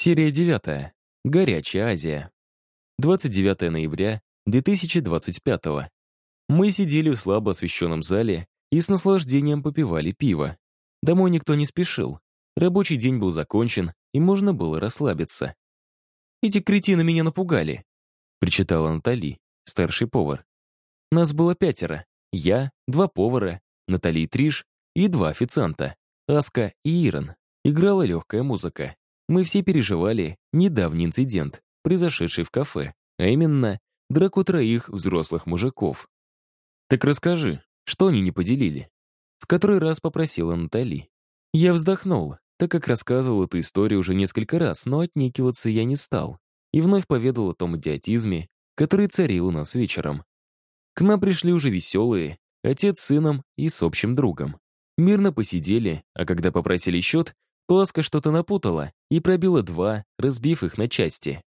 Серия 9. Горячая Азия. 29 ноября 2025 Мы сидели в слабо освещенном зале и с наслаждением попивали пиво. Домой никто не спешил. Рабочий день был закончен, и можно было расслабиться. «Эти кретины меня напугали», — причитала Натали, старший повар. Нас было пятеро. Я, два повара, Натали Триш и два официанта, Аска и Ирон. Играла легкая музыка мы все переживали недавний инцидент, произошедший в кафе, а именно драку троих взрослых мужиков. «Так расскажи, что они не поделили?» В который раз попросила Натали. Я вздохнул, так как рассказывал эту историю уже несколько раз, но отнекиваться я не стал. И вновь поведал о том идиотизме, который царил у нас вечером. К нам пришли уже веселые, отец с сыном и с общим другом. Мирно посидели, а когда попросили счет, Пласка что-то напутала и пробила два, разбив их на части.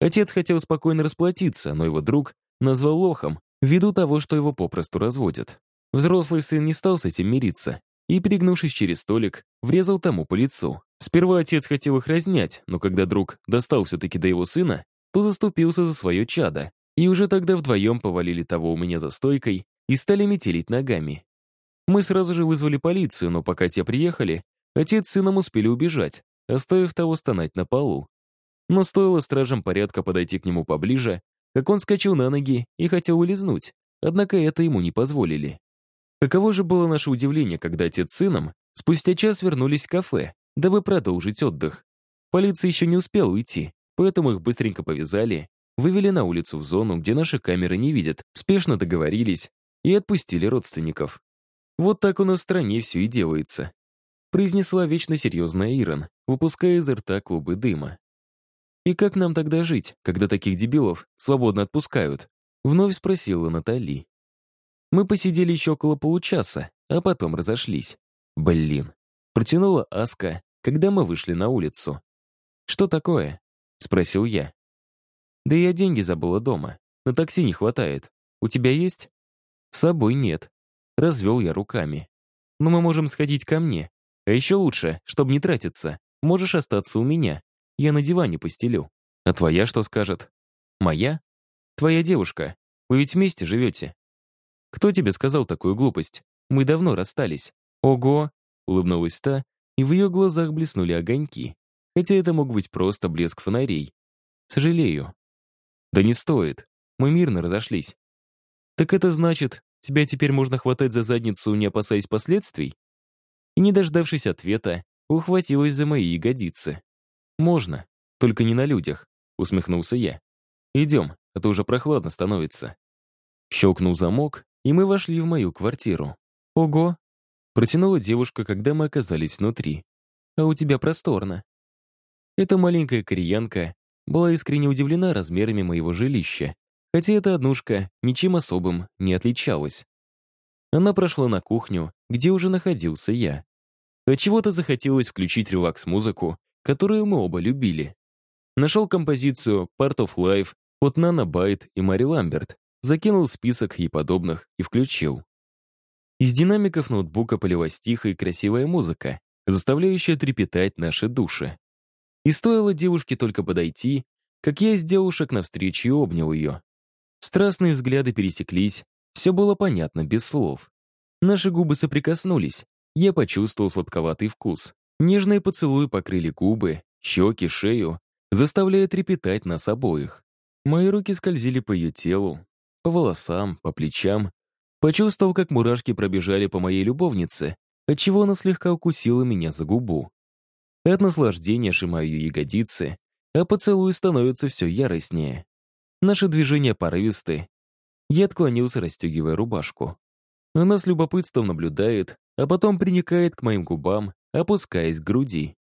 Отец хотел спокойно расплатиться, но его друг назвал лохом, ввиду того, что его попросту разводят. Взрослый сын не стал с этим мириться и, перегнувшись через столик, врезал тому по лицу. Сперва отец хотел их разнять, но когда друг достал все-таки до его сына, то заступился за свое чадо, и уже тогда вдвоем повалили того у меня за стойкой и стали метелить ногами. Мы сразу же вызвали полицию, но пока те приехали, Отец с сыном успели убежать, оставив того стонать на полу. Но стоило стражам порядка подойти к нему поближе, как он скачал на ноги и хотел улизнуть, однако это ему не позволили. Каково же было наше удивление, когда отец с сыном спустя час вернулись в кафе, дабы продолжить отдых. Полиция еще не успела уйти, поэтому их быстренько повязали, вывели на улицу в зону, где наши камеры не видят, спешно договорились и отпустили родственников. Вот так у нас в стране все и делается произнесла вечно серьезная Ирон, выпуская изо рта клубы дыма. «И как нам тогда жить, когда таких дебилов свободно отпускают?» Вновь спросила Натали. Мы посидели еще около получаса, а потом разошлись. Блин. Протянула Аска, когда мы вышли на улицу. «Что такое?» — спросил я. «Да я деньги забыла дома. На такси не хватает. У тебя есть?» «С собой нет». Развел я руками. «Но мы можем сходить ко мне. А еще лучше, чтобы не тратиться, можешь остаться у меня. Я на диване постелю. А твоя что скажет? Моя? Твоя девушка. Вы ведь вместе живете. Кто тебе сказал такую глупость? Мы давно расстались. Ого! Улыбнулась та, и в ее глазах блеснули огоньки. Хотя это мог быть просто блеск фонарей. Сожалею. Да не стоит. Мы мирно разошлись. Так это значит, тебя теперь можно хватать за задницу, не опасаясь последствий? И, не дождавшись ответа, ухватилась за мои ягодицы. «Можно, только не на людях», — усмехнулся я. «Идем, а то уже прохладно становится». Щелкнул замок, и мы вошли в мою квартиру. «Ого!» — протянула девушка, когда мы оказались внутри. «А у тебя просторно». Эта маленькая кореянка была искренне удивлена размерами моего жилища, хотя эта однушка ничем особым не отличалась. Она прошла на кухню, где уже находился я. От чего-то захотелось включить релакс-музыку, которую мы оба любили. Нашел композицию Part of Life от Нана Байт и Мари Ламберт, закинул список ей подобных и включил. Из динамиков ноутбука полилась тихая и красивая музыка, заставляющая трепетать наши души. И стоило девушке только подойти, как я сделал шаг навстречу и обнял ее. Страстные взгляды пересеклись, все было понятно без слов. Наши губы соприкоснулись. Я почувствовал сладковатый вкус. Нежные поцелуи покрыли губы, щеки, шею, заставляя трепетать нас обоих. Мои руки скользили по ее телу, по волосам, по плечам. Почувствовал, как мурашки пробежали по моей любовнице, отчего она слегка укусила меня за губу. От наслаждения сжимаю ее ягодицы, а поцелуи становятся все яростнее. Наши движения порывисты, я отклонился, расстегивая рубашку. Она с любопытством наблюдает, а потом приникает к моим губам, опускаясь к груди.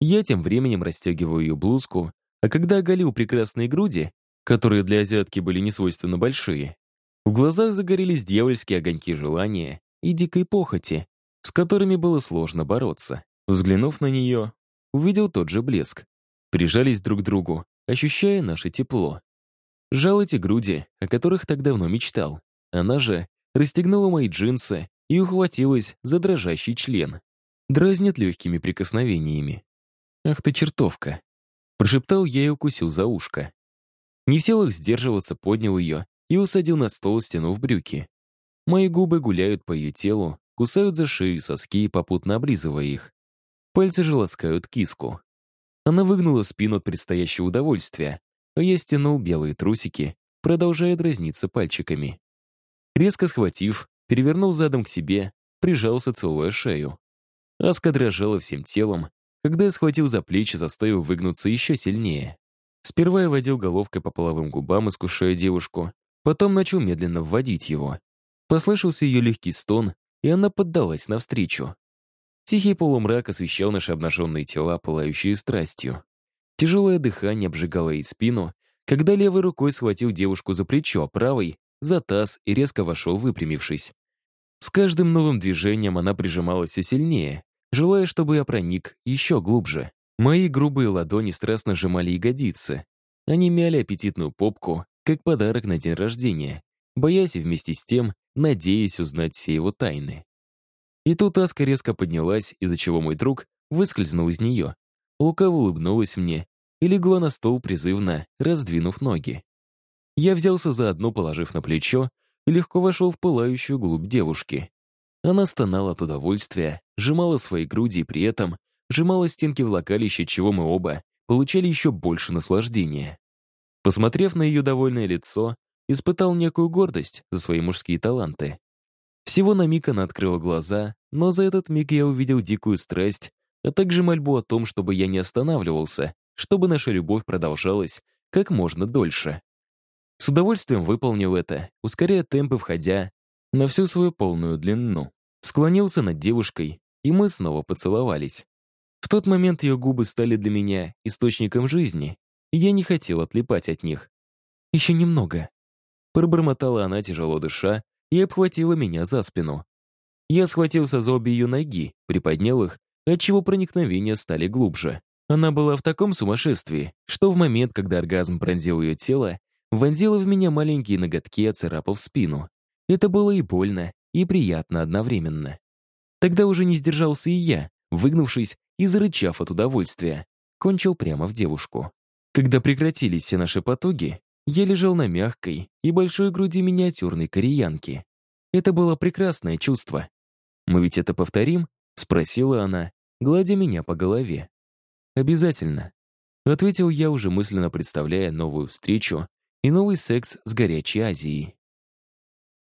Я тем временем расстегиваю ее блузку, а когда оголил прекрасные груди, которые для азиатки были несвойственно большие, в глазах загорелись дьявольские огоньки желания и дикой похоти, с которыми было сложно бороться. Взглянув на нее, увидел тот же блеск. Прижались друг к другу, ощущая наше тепло. Жал эти груди, о которых так давно мечтал. Она же расстегнула мои джинсы и ухватилась за дрожащий член. Дразнит легкими прикосновениями. Ах ты чертовка. Прошептал я и укусил за ушко. Не в силах сдерживаться, поднял ее и усадил на стол, стянув брюки. Мои губы гуляют по ее телу, кусают за шею и соски, попутно облизывая их. Пальцы же ласкают киску. Она выгнула спину от предстоящего удовольствия, а я стянул белые трусики, продолжая дразниться пальчиками. Резко схватив, перевернул задом к себе, прижался, целуя шею. Аска дрожала всем телом, когда я схватил за плечи, заставив выгнуться еще сильнее. Сперва я водил головкой по половым губам, искушая девушку, потом начал медленно вводить его. Послышался ее легкий стон, и она поддалась навстречу. Тихий полумрак освещал наши обнаженные тела, пылающие страстью. Тяжелое дыхание обжигало ей спину, когда левой рукой схватил девушку за плечо, а правой — за таз и резко вошел, выпрямившись. С каждым новым движением она прижималась все сильнее, желая, чтобы я проник еще глубже. Мои грубые ладони страстно сжимали ягодицы. Они мяли аппетитную попку, как подарок на день рождения, боясь и вместе с тем, надеясь узнать все его тайны. И тут Аска резко поднялась, из-за чего мой друг выскользнул из нее. Лукаво улыбнулась мне и легла на стол призывно, раздвинув ноги. Я взялся за одну, положив на плечо, и легко вошел в пылающую глубь девушки. Она стонала от удовольствия, сжимала свои груди и при этом сжимала стенки влагалища, чего мы оба получали еще больше наслаждения. Посмотрев на ее довольное лицо, испытал некую гордость за свои мужские таланты. Всего на миг она открыла глаза, но за этот миг я увидел дикую страсть, а также мольбу о том, чтобы я не останавливался, чтобы наша любовь продолжалась как можно дольше. С удовольствием выполнил это, ускоряя темпы, входя на всю свою полную длину. Склонился над девушкой, и мы снова поцеловались. В тот момент ее губы стали для меня источником жизни, и я не хотел отлипать от них. «Еще немного», — пробормотала она, тяжело дыша, и обхватила меня за спину. Я схватился за обе ее ноги, приподнял их, отчего проникновения стали глубже. Она была в таком сумасшествии, что в момент, когда оргазм пронзил ее тело, вонзила в меня маленькие ноготки, оцарапав спину. Это было и больно, и приятно одновременно. Тогда уже не сдержался и я, выгнувшись и зарычав от удовольствия, кончил прямо в девушку. Когда прекратились все наши потуги, я лежал на мягкой и большой груди миниатюрной кореянки. Это было прекрасное чувство. «Мы ведь это повторим?» — спросила она, гладя меня по голове. «Обязательно», — ответил я, уже мысленно представляя новую встречу и новый секс с горячей Азией.